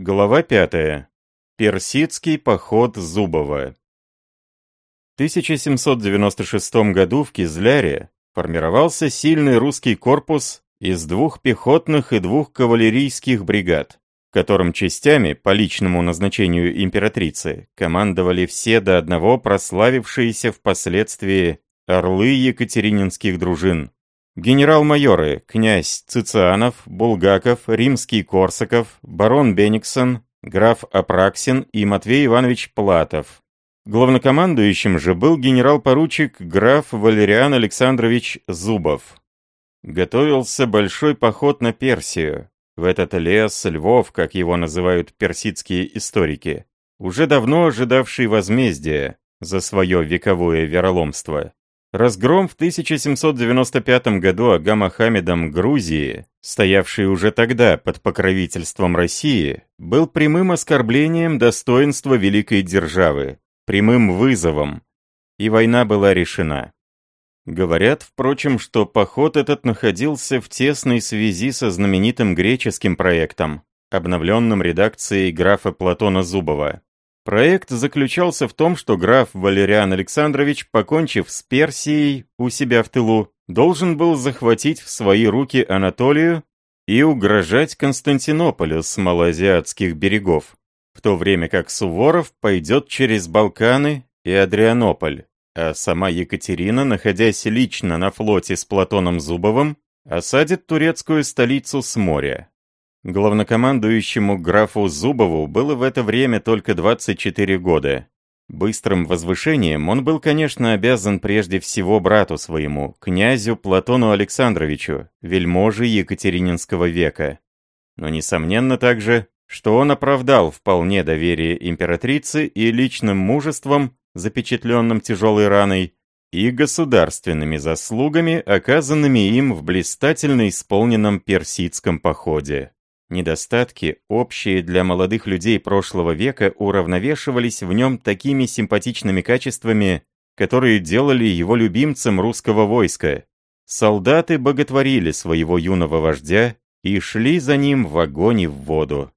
Глава 5. Персидский поход Зубова. В 1796 году в Кизляре формировался сильный русский корпус из двух пехотных и двух кавалерийских бригад, в котором частями, по личному назначению императрицы, командовали все до одного прославившиеся впоследствии орлы екатерининских дружин. Генерал-майоры князь Цицианов, Булгаков, Римский Корсаков, барон Бениксон, граф Апраксин и Матвей Иванович Платов. Главнокомандующим же был генерал-поручик граф Валериан Александрович Зубов. Готовился большой поход на Персию, в этот лес львов, как его называют персидские историки, уже давно ожидавший возмездия за свое вековое вероломство. Разгром в 1795 году Ага Мохаммедом Грузии, стоявший уже тогда под покровительством России, был прямым оскорблением достоинства великой державы, прямым вызовом, и война была решена. Говорят, впрочем, что поход этот находился в тесной связи со знаменитым греческим проектом, обновленным редакцией графа Платона Зубова. Проект заключался в том, что граф Валериан Александрович, покончив с Персией у себя в тылу, должен был захватить в свои руки Анатолию и угрожать Константинополю с малоазиатских берегов, в то время как Суворов пойдет через Балканы и Адрианополь, а сама Екатерина, находясь лично на флоте с Платоном Зубовым, осадит турецкую столицу с моря. Главнокомандующему графу Зубову было в это время только 24 года. Быстрым возвышением он был, конечно, обязан прежде всего брату своему, князю Платону Александровичу, вельможе Екатерининского века. Но несомненно также, что он оправдал вполне доверие императрицы и личным мужеством, запечатленным тяжелой раной, и государственными заслугами, оказанными им в блистательно исполненном персидском походе. Недостатки, общие для молодых людей прошлого века, уравновешивались в нем такими симпатичными качествами, которые делали его любимцем русского войска. Солдаты боготворили своего юного вождя и шли за ним в огонь и в воду.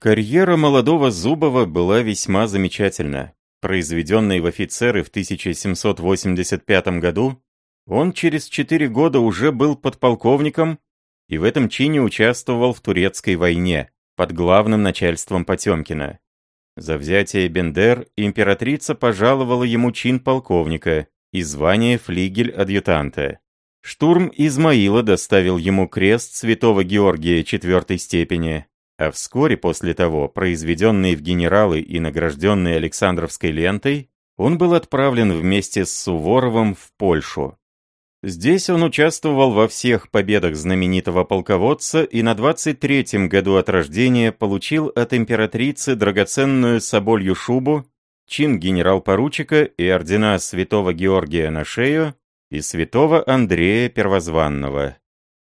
Карьера молодого Зубова была весьма замечательна. Произведенный в офицеры в 1785 году, он через четыре года уже был подполковником и в этом чине участвовал в турецкой войне под главным начальством Потемкина. За взятие Бендер императрица пожаловала ему чин полковника и звание флигель-адъютанта. Штурм Измаила доставил ему крест святого Георгия четвертой степени, а вскоре после того, произведенный в генералы и награжденный Александровской лентой, он был отправлен вместе с Суворовым в Польшу. Здесь он участвовал во всех победах знаменитого полководца и на 23-м году от рождения получил от императрицы драгоценную соболью шубу, чин генерал-поручика и ордена святого Георгия на шею и святого Андрея Первозванного.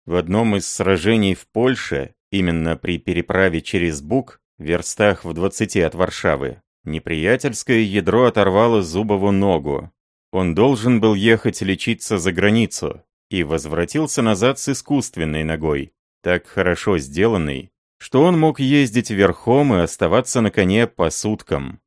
В одном из сражений в Польше, именно при переправе через Буг, в верстах в 20 от Варшавы, неприятельское ядро оторвало Зубову ногу, он должен был ехать лечиться за границу и возвратился назад с искусственной ногой, так хорошо сделанной, что он мог ездить верхом и оставаться на коне по суткам.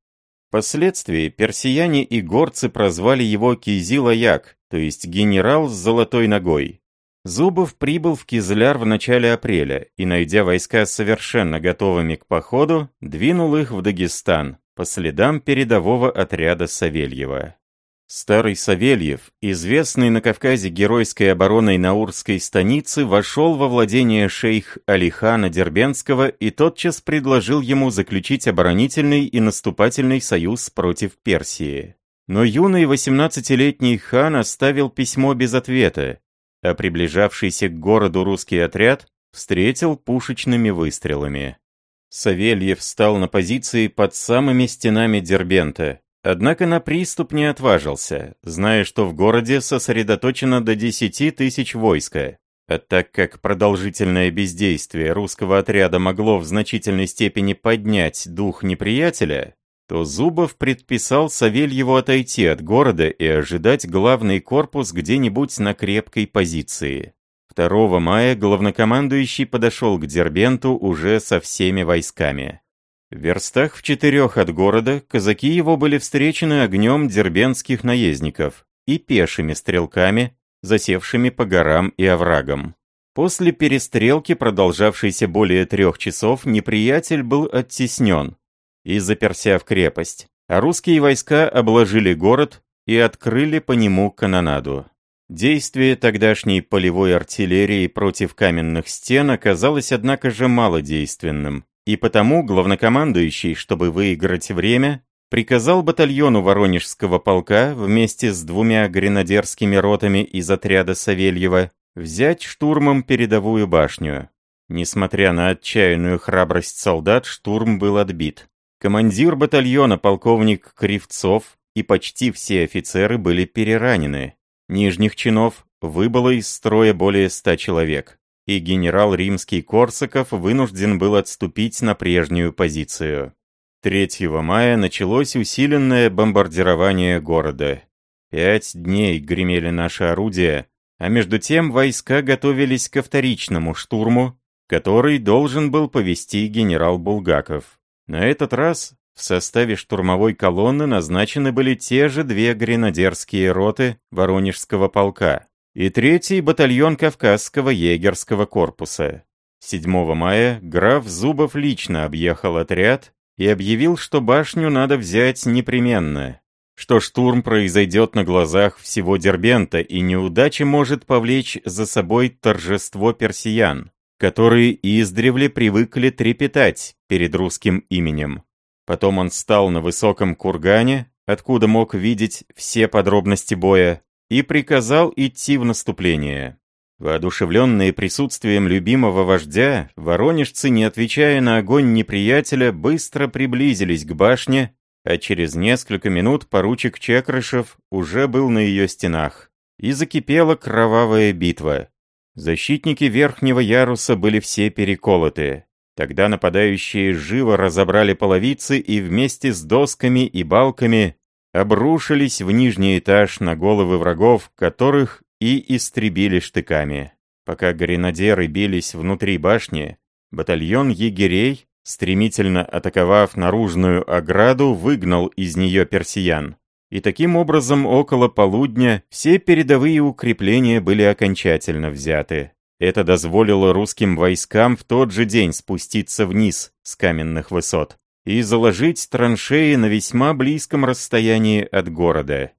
Впоследствии персияне и горцы прозвали его Кизилаяк, то есть генерал с золотой ногой. Зубов прибыл в Кизляр в начале апреля и, найдя войска совершенно готовыми к походу, двинул их в Дагестан по следам передового отряда Савельева. Старый Савельев, известный на Кавказе геройской обороной Наурской станицы, вошел во владение шейх Алихана Дербенского и тотчас предложил ему заключить оборонительный и наступательный союз против Персии. Но юный 18-летний хан оставил письмо без ответа, а приближавшийся к городу русский отряд встретил пушечными выстрелами. Савельев стал на позиции под самыми стенами Дербента, Однако на приступ не отважился, зная, что в городе сосредоточено до 10 тысяч войска. А так как продолжительное бездействие русского отряда могло в значительной степени поднять дух неприятеля, то Зубов предписал Савельеву отойти от города и ожидать главный корпус где-нибудь на крепкой позиции. 2 мая главнокомандующий подошел к Дербенту уже со всеми войсками. В верстах в четырех от города казаки его были встречены огнем дербенских наездников и пешими стрелками, засевшими по горам и оврагам. После перестрелки, продолжавшейся более трех часов, неприятель был оттеснен и заперся в крепость, а русские войска обложили город и открыли по нему канонаду. Действие тогдашней полевой артиллерии против каменных стен оказалось, однако же, малодейственным, и потому главнокомандующий, чтобы выиграть время, приказал батальону Воронежского полка вместе с двумя гренадерскими ротами из отряда Савельева взять штурмом передовую башню. Несмотря на отчаянную храбрость солдат, штурм был отбит. Командир батальона полковник Кривцов и почти все офицеры были переранены. Нижних чинов выбыло из строя более ста человек, и генерал римский Корсаков вынужден был отступить на прежнюю позицию. 3 мая началось усиленное бомбардирование города. Пять дней гремели наши орудия, а между тем войска готовились ко вторичному штурму, который должен был повести генерал Булгаков. На этот раз в составе штурмовой колонны назначены были те же две гренадерские роты Воронежского полка и третий батальон Кавказского егерского корпуса. 7 мая граф Зубов лично объехал отряд и объявил, что башню надо взять непременно, что штурм произойдет на глазах всего Дербента, и неудача может повлечь за собой торжество персиян, которые издревле привыкли трепетать перед русским именем. Потом он встал на высоком кургане, откуда мог видеть все подробности боя, и приказал идти в наступление. Воодушевленные присутствием любимого вождя, воронежцы, не отвечая на огонь неприятеля, быстро приблизились к башне а через несколько минут поручик Чекрышев уже был на ее стенах. И закипела кровавая битва. Защитники верхнего яруса были все переколоты. Тогда нападающие живо разобрали половицы и вместе с досками и балками обрушились в нижний этаж на головы врагов, которых и истребили штыками. Пока гренадеры бились внутри башни, батальон егерей стремительно атаковав наружную ограду, выгнал из нее персиян. И таким образом около полудня все передовые укрепления были окончательно взяты. Это дозволило русским войскам в тот же день спуститься вниз с каменных высот и заложить траншеи на весьма близком расстоянии от города.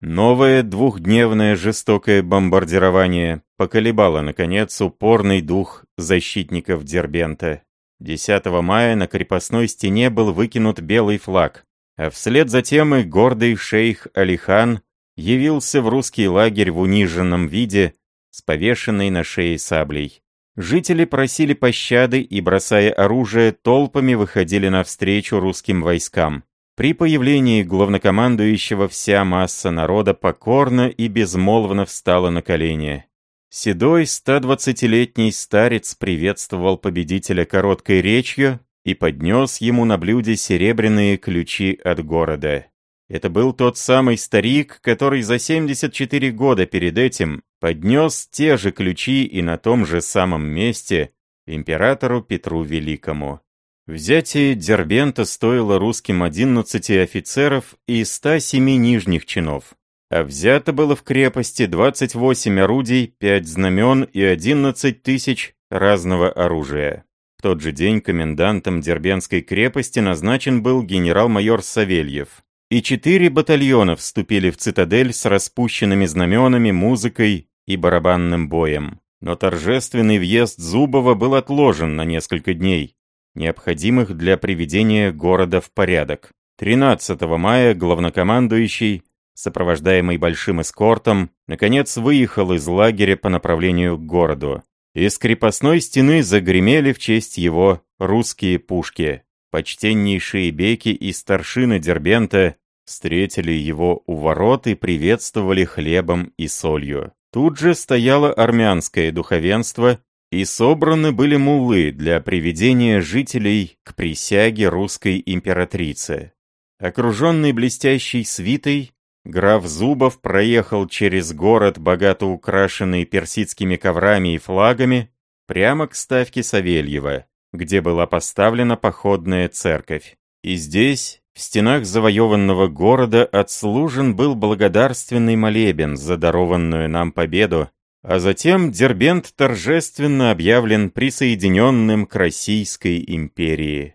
Новое двухдневное жестокое бомбардирование поколебало, наконец, упорный дух защитников Дербента. 10 мая на крепостной стене был выкинут белый флаг, а вслед за тем и гордый шейх Алихан явился в русский лагерь в униженном виде с повешенной на шее саблей. Жители просили пощады и, бросая оружие, толпами выходили навстречу русским войскам. При появлении главнокомандующего вся масса народа покорно и безмолвно встала на колени. Седой 120-летний старец приветствовал победителя короткой речью и поднес ему на блюде серебряные ключи от города. Это был тот самый старик, который за 74 года перед этим поднес те же ключи и на том же самом месте императору Петру Великому. Взятие Дербента стоило русским 11 офицеров и 107 нижних чинов а взято было в крепости 28 орудий, 5 знамен и 11 тысяч разного оружия. В тот же день комендантом Дербенской крепости назначен был генерал-майор Савельев. И четыре батальона вступили в цитадель с распущенными знаменами, музыкой и барабанным боем. Но торжественный въезд Зубова был отложен на несколько дней, необходимых для приведения города в порядок. 13 мая главнокомандующий сопровождаемый большим эскортом, наконец выехал из лагеря по направлению к городу. Из крепостной стены загремели в честь его русские пушки. Почтеннейшие беки и старшины Дербента встретили его у ворот и приветствовали хлебом и солью. Тут же стояло армянское духовенство, и собраны были муллы для приведения жителей к присяге русской императрицы. Окруженный блестящей свитой, Граф Зубов проехал через город, богато украшенный персидскими коврами и флагами, прямо к ставке Савельева, где была поставлена походная церковь. И здесь, в стенах завоеванного города, отслужен был благодарственный молебен за дарованную нам победу, а затем Дербент торжественно объявлен присоединенным к Российской империи.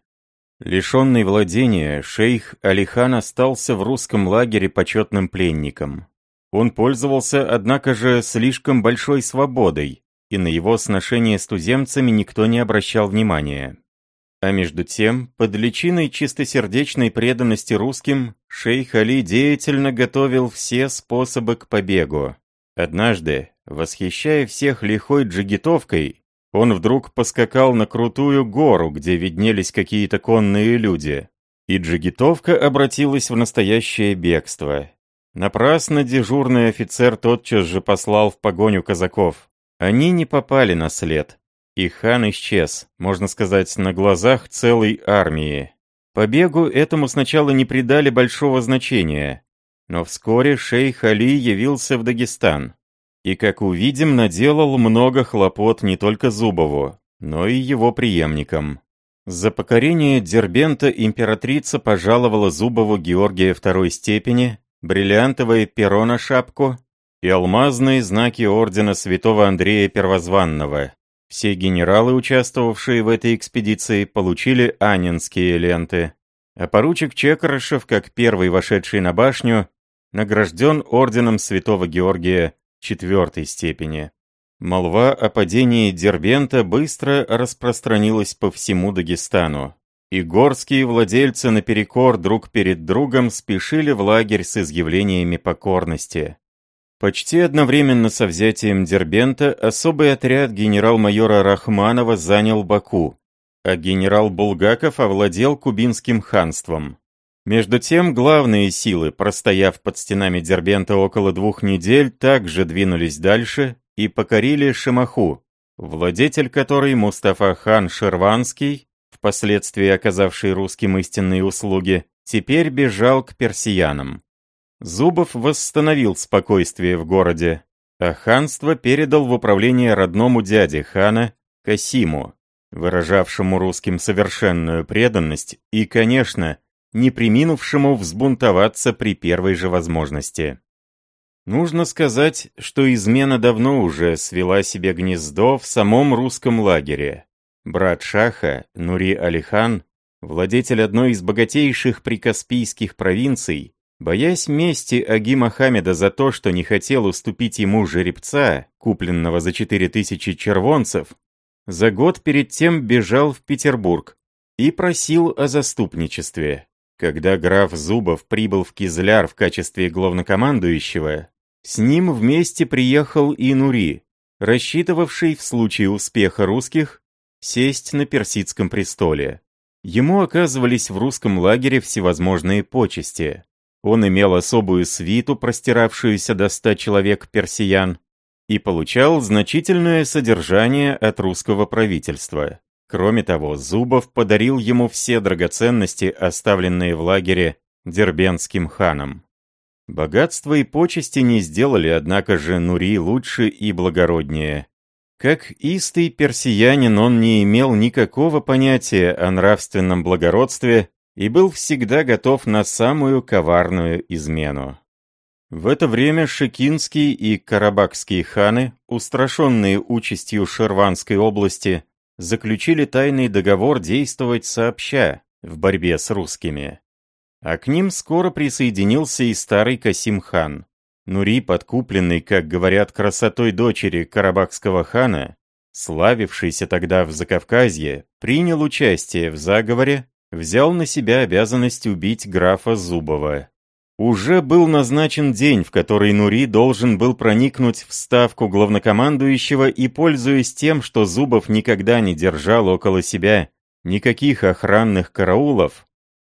Лишенный владения, шейх Алихан остался в русском лагере почетным пленником. Он пользовался, однако же, слишком большой свободой, и на его сношение с туземцами никто не обращал внимания. А между тем, под личиной чистосердечной преданности русским, шейх Али деятельно готовил все способы к побегу. Однажды, восхищая всех лихой джигитовкой, он вдруг поскакал на крутую гору, где виднелись какие-то конные люди. И джигитовка обратилась в настоящее бегство. Напрасно дежурный офицер тотчас же послал в погоню казаков. Они не попали на след. И хан исчез, можно сказать, на глазах целой армии. Побегу этому сначала не придали большого значения, но вскоре шейх Али явился в Дагестан. И, как увидим, наделал много хлопот не только Зубову, но и его преемникам. За покорение Дербента императрица пожаловала Зубову Георгия второй степени, бриллиантовое перо на шапку и алмазные знаки ордена святого Андрея Первозванного. Все генералы, участвовавшие в этой экспедиции, получили анинские ленты. А поручик Чекарышев, как первый вошедший на башню, награжден орденом святого Георгия четвертой степени. Молва о падении Дербента быстро распространилась по всему Дагестану и горские владельцы наперекор друг перед другом спешили в лагерь с изъявлениями покорности. Почти одновременно со взятием Дербента особый отряд генерал-майора Рахманова занял Баку, а генерал Булгаков овладел Кубинским ханством. Между тем, главные силы, простояв под стенами Дербента около двух недель, также двинулись дальше и покорили Шимаху, владетель которой Мустафа хан Шерванский впоследствии оказавший русским истинные услуги, теперь бежал к персиянам. Зубов восстановил спокойствие в городе, а ханство передал в управление родному дяде хана Касиму, выражавшему русским совершенную преданность и, конечно, не приминувшему взбунтоваться при первой же возможности. Нужно сказать, что измена давно уже свела себе гнездо в самом русском лагере. Брат Шаха, Нури Алихан, владетель одной из богатейших прикаспийских провинций, боясь мести Аги Мохаммеда за то, что не хотел уступить ему жеребца, купленного за 4000 червонцев, за год перед тем бежал в Петербург и просил о заступничестве. Когда граф Зубов прибыл в Кизляр в качестве главнокомандующего, с ним вместе приехал и Нури, рассчитывавший в случае успеха русских сесть на персидском престоле. Ему оказывались в русском лагере всевозможные почести. Он имел особую свиту, простиравшуюся до ста человек персиян, и получал значительное содержание от русского правительства. Кроме того, Зубов подарил ему все драгоценности, оставленные в лагере дербенским ханом. Богатство и почести не сделали, однако же, Нури лучше и благороднее. Как истый персиянин он не имел никакого понятия о нравственном благородстве и был всегда готов на самую коварную измену. В это время Шекинский и Карабахские ханы, устрашенные участью Шерванской области, заключили тайный договор действовать сообща в борьбе с русскими. А к ним скоро присоединился и старый Касим хан. Нури, подкупленный, как говорят, красотой дочери Карабахского хана, славившийся тогда в Закавказье, принял участие в заговоре, взял на себя обязанность убить графа Зубова. Уже был назначен день, в который Нури должен был проникнуть в ставку главнокомандующего и, пользуясь тем, что Зубов никогда не держал около себя никаких охранных караулов,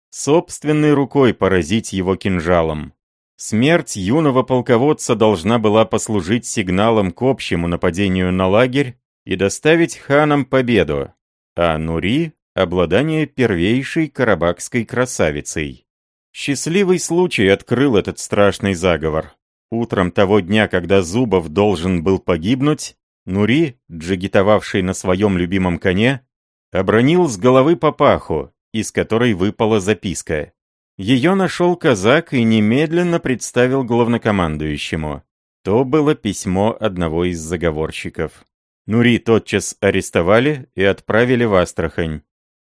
собственной рукой поразить его кинжалом. Смерть юного полководца должна была послужить сигналом к общему нападению на лагерь и доставить ханам победу, а Нури — обладание первейшей карабахской красавицей. Счастливый случай открыл этот страшный заговор. Утром того дня, когда Зубов должен был погибнуть, Нури, джигитовавший на своем любимом коне, обронил с головы папаху, из которой выпала записка. Ее нашел казак и немедленно представил главнокомандующему. То было письмо одного из заговорщиков. Нури тотчас арестовали и отправили в Астрахань.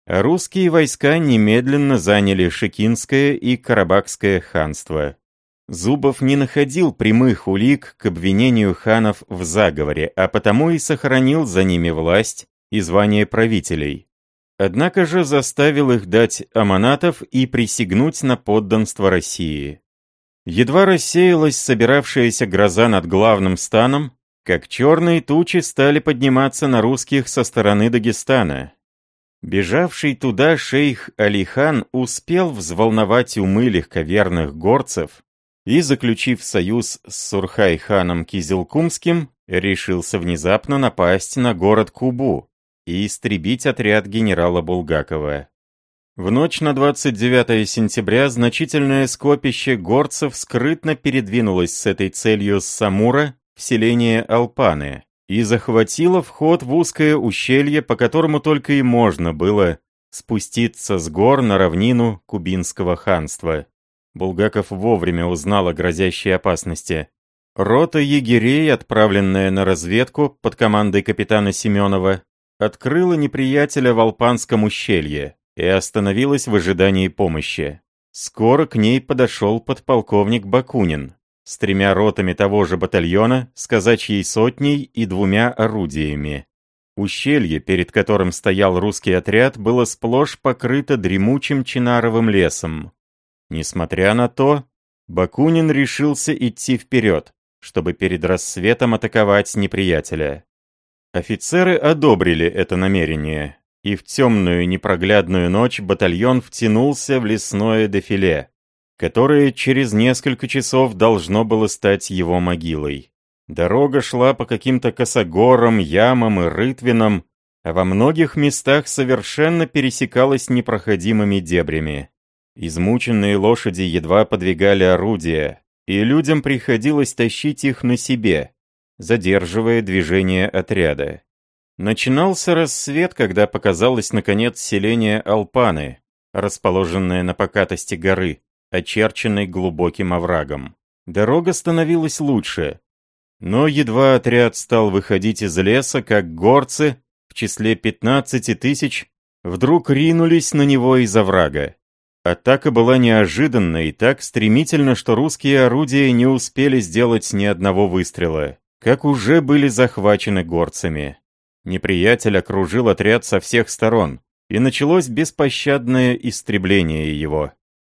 Русские войска немедленно заняли Шекинское и Карабахское ханство. Зубов не находил прямых улик к обвинению ханов в заговоре, а потому и сохранил за ними власть и звание правителей. Однако же заставил их дать аманатов и присягнуть на подданство России. Едва рассеялась собиравшаяся гроза над главным станом, как черные тучи стали подниматься на русских со стороны Дагестана. Бежавший туда шейх Алихан успел взволновать умы легковерных горцев и, заключив союз с Сурхай-ханом Кизилкумским, решился внезапно напасть на город Кубу, и истребить отряд генерала Булгакова. В ночь на 29 сентября значительное скопище горцев скрытно передвинулось с этой целью с Самура в селение Алпаны и захватило вход в узкое ущелье, по которому только и можно было спуститься с гор на равнину Кубинского ханства. Булгаков вовремя узнал о грозящей опасности. Рота егерей, отправленная на разведку под командой капитана Семенова, открыла неприятеля в Алпанском ущелье и остановилась в ожидании помощи. Скоро к ней подошел подполковник Бакунин с тремя ротами того же батальона, с казачьей сотней и двумя орудиями. Ущелье, перед которым стоял русский отряд, было сплошь покрыто дремучим чинаровым лесом. Несмотря на то, Бакунин решился идти вперед, чтобы перед рассветом атаковать неприятеля. Офицеры одобрили это намерение, и в темную непроглядную ночь батальон втянулся в лесное дефиле, которое через несколько часов должно было стать его могилой. Дорога шла по каким-то косогорам, ямам и рытвинам, а во многих местах совершенно пересекалась непроходимыми дебрями. Измученные лошади едва подвигали орудия, и людям приходилось тащить их на себе, задерживая движение отряда. Начинался рассвет, когда показалось наконец селение Алпаны, расположенное на покатости горы, очерченной глубоким оврагом. Дорога становилась лучше, но едва отряд стал выходить из леса, как горцы, в числе 15 тысяч, вдруг ринулись на него из оврага. Атака была неожиданна и так стремительна, что русские орудия не успели сделать ни одного выстрела как уже были захвачены горцами. Неприятель окружил отряд со всех сторон, и началось беспощадное истребление его.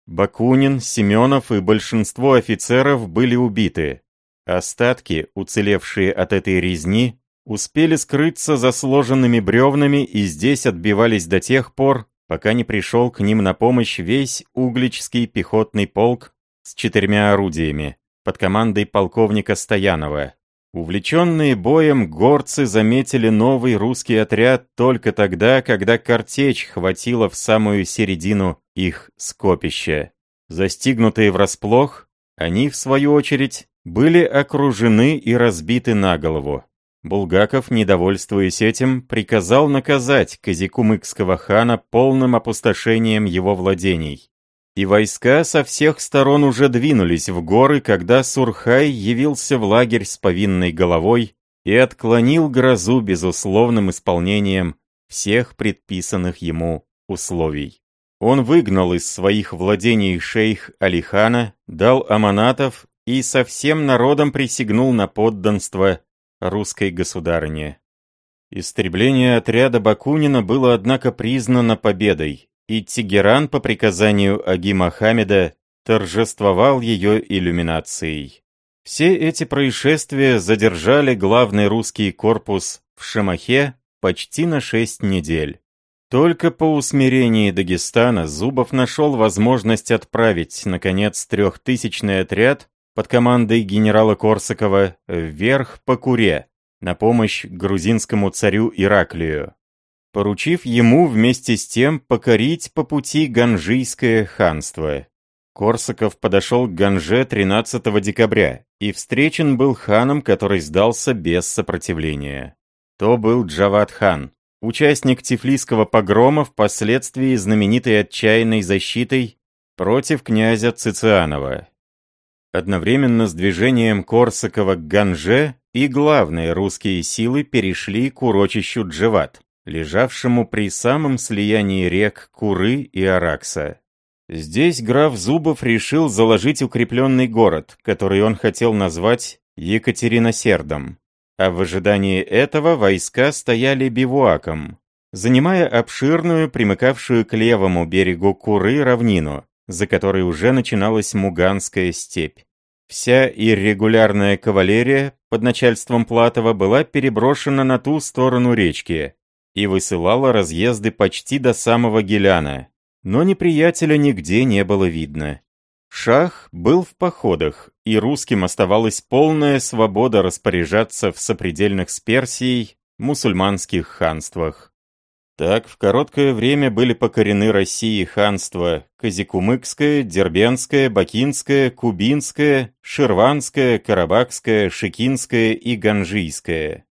Бакунин, Семенов и большинство офицеров были убиты. Остатки, уцелевшие от этой резни, успели скрыться за сложенными бревнами и здесь отбивались до тех пор, пока не пришел к ним на помощь весь Угличский пехотный полк с четырьмя орудиями под командой полковника Стоянова. Увлеченные боем горцы заметили новый русский отряд только тогда, когда картечь хватила в самую середину их скопища. Застигнутые врасплох, они, в свою очередь, были окружены и разбиты на голову. Булгаков, недовольствуясь этим, приказал наказать Казикумыкского хана полным опустошением его владений. И войска со всех сторон уже двинулись в горы, когда Сурхай явился в лагерь с повинной головой и отклонил грозу безусловным исполнением всех предписанных ему условий. Он выгнал из своих владений шейх Алихана, дал аманатов и со всем народом присягнул на подданство русской государыне. Истребление отряда Бакунина было, однако, признано победой, и Тегеран по приказанию Аги Мохаммеда торжествовал ее иллюминацией. Все эти происшествия задержали главный русский корпус в Шамахе почти на шесть недель. Только по усмирении Дагестана Зубов нашел возможность отправить, наконец, трехтысячный отряд под командой генерала Корсакова вверх по Куре на помощь грузинскому царю Ираклию поручив ему вместе с тем покорить по пути Ганжийское ханство. Корсаков подошел к Ганже 13 декабря и встречен был ханом, который сдался без сопротивления. То был Джавад хан, участник Тифлисского погрома, впоследствии знаменитой отчаянной защитой против князя Цицианова. Одновременно с движением Корсакова к Ганже и главные русские силы перешли к урочищу Джеват, лежавшему при самом слиянии рек Куры и Аракса. Здесь граф Зубов решил заложить укрепленный город, который он хотел назвать Екатериносердом. А в ожидании этого войска стояли бивуаком, занимая обширную, примыкавшую к левому берегу Куры равнину, за которой уже начиналась Муганская степь. Вся иррегулярная кавалерия под начальством Платова была переброшена на ту сторону речки и высылала разъезды почти до самого Геляна, но неприятеля нигде не было видно. Шах был в походах, и русским оставалась полная свобода распоряжаться в сопредельных с Персией мусульманских ханствах. Так, в короткое время были покорены России ханства Казикумыкское, Дербенское, Бакинское, Кубинское, Ширванское, Карабахское, Шикинское и Ганжийское.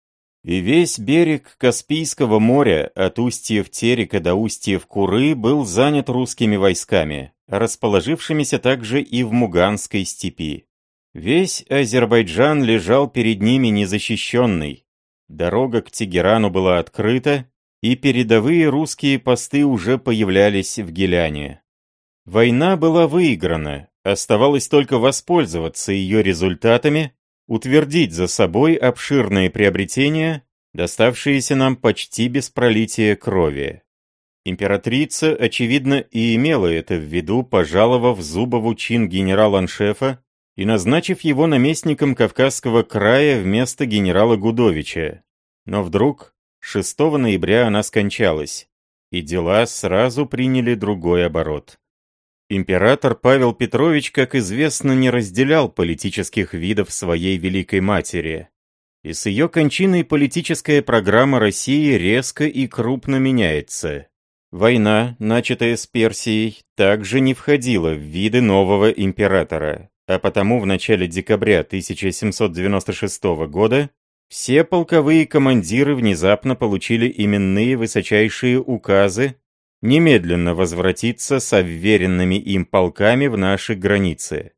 И весь берег Каспийского моря от устьев Терека до устьев Куры был занят русскими войсками, расположившимися также и в Муганской степи. Весь Азербайджан лежал перед ними незащищенный. Дорога к Тегерану была открыта, и передовые русские посты уже появлялись в Геляне. Война была выиграна, оставалось только воспользоваться ее результатами, утвердить за собой обширные приобретения, доставшиеся нам почти без пролития крови. Императрица, очевидно, и имела это в виду, пожаловав Зубову чин генерал-аншефа и назначив его наместником Кавказского края вместо генерала Гудовича. Но вдруг 6 ноября она скончалась, и дела сразу приняли другой оборот. Император Павел Петрович, как известно, не разделял политических видов своей великой матери. И с ее кончиной политическая программа России резко и крупно меняется. Война, начатая с Персией, также не входила в виды нового императора, а потому в начале декабря 1796 года все полковые командиры внезапно получили именные высочайшие указы немедленно возвратиться с обверенными им полками в наши границы.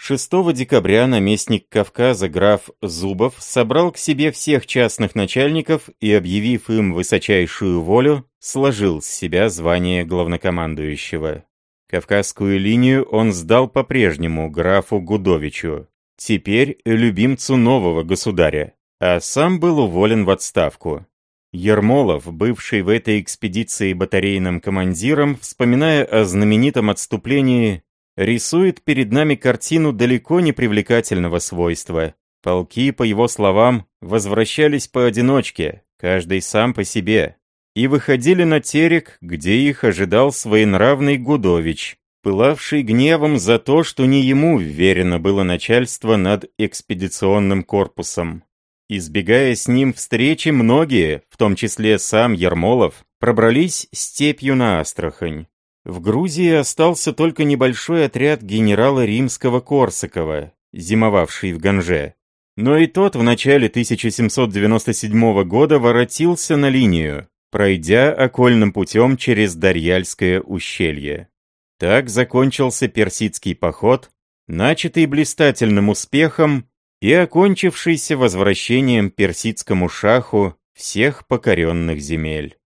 6 декабря наместник Кавказа граф Зубов собрал к себе всех частных начальников и, объявив им высочайшую волю, сложил с себя звание главнокомандующего. Кавказскую линию он сдал по-прежнему графу Гудовичу, теперь любимцу нового государя а сам был уволен в отставку. Ермолов, бывший в этой экспедиции батарейным командиром, вспоминая о знаменитом отступлении, рисует перед нами картину далеко не привлекательного свойства. Полки, по его словам, возвращались поодиночке, каждый сам по себе, и выходили на терек, где их ожидал своенравный Гудович, пылавший гневом за то, что не ему вверено было начальство над экспедиционным корпусом. Избегая с ним встречи, многие, в том числе сам Ермолов, пробрались степью на Астрахань. В Грузии остался только небольшой отряд генерала римского Корсакова, зимовавший в Ганже. Но и тот в начале 1797 года воротился на линию, пройдя окольным путем через Дарьяльское ущелье. Так закончился персидский поход, начатый блистательным успехом и окончившийся возвращением персидскому шаху всех покоренных земель.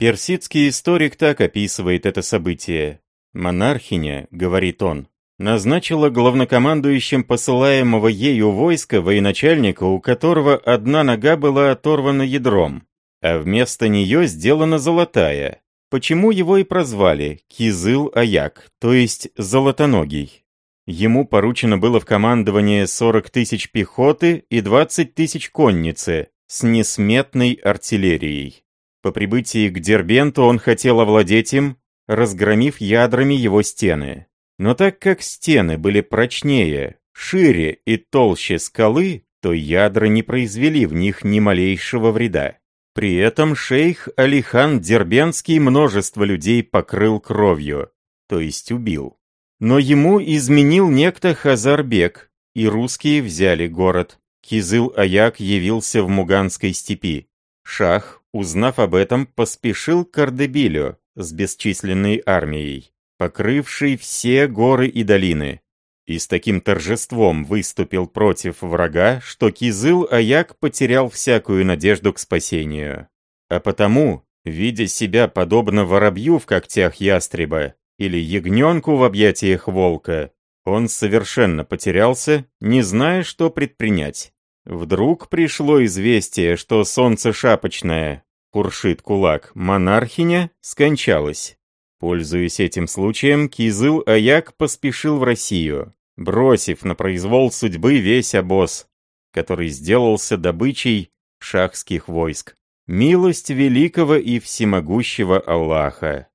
Персидский историк так описывает это событие. «Монархиня», — говорит он, — назначила главнокомандующим посылаемого ею войска военачальника, у которого одна нога была оторвана ядром, а вместо нее сделана золотая, почему его и прозвали Кизыл-Аяк, то есть Золотоногий. Ему поручено было в командование 40 тысяч пехоты и 20 тысяч конницы с несметной артиллерией. По прибытии к Дербенту он хотел овладеть им, разгромив ядрами его стены. Но так как стены были прочнее, шире и толще скалы, то ядра не произвели в них ни малейшего вреда. При этом шейх Алихан Дербенский множество людей покрыл кровью, то есть убил. Но ему изменил некто Хазарбек, и русские взяли город. Кизыл-Аяк явился в Муганской степи. Шах, узнав об этом, поспешил к Ардебилю с бесчисленной армией, покрывшей все горы и долины, и с таким торжеством выступил против врага, что Кизыл-Аяк потерял всякую надежду к спасению. А потому, видя себя подобно воробью в когтях ястреба или ягненку в объятиях волка, он совершенно потерялся, не зная, что предпринять. Вдруг пришло известие, что солнце шапочное, Куршит-Кулак, монархиня, скончалась. Пользуясь этим случаем, Кизыл-Аяк поспешил в Россию бросив на произвол судьбы весь обоз, который сделался добычей шахских войск. Милость великого и всемогущего Аллаха.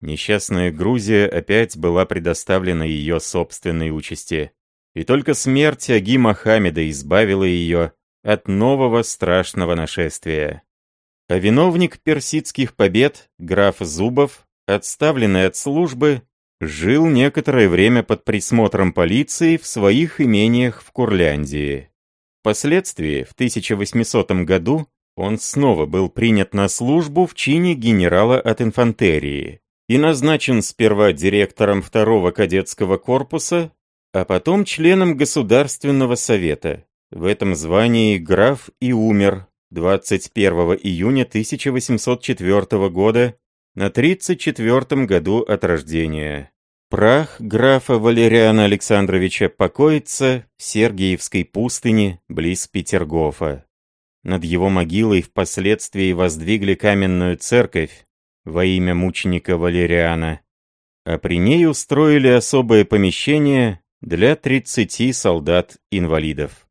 Несчастная Грузия опять была предоставлена ее собственной участи. И только смерть Аги Мохаммеда избавила ее от нового страшного нашествия. А виновник персидских побед, граф Зубов, отставленный от службы, Жил некоторое время под присмотром полиции в своих имениях в Курляндии. Впоследствии, в 1800 году, он снова был принят на службу в чине генерала от инфантерии и назначен сперва директором второго кадетского корпуса, а потом членом Государственного совета. В этом звании граф и умер 21 июня 1804 года на 34 году от рождения. Прах графа Валериана Александровича покоится в Сергиевской пустыне близ Петергофа. Над его могилой впоследствии воздвигли каменную церковь во имя мученика Валериана, а при ней устроили особое помещение для 30 солдат-инвалидов.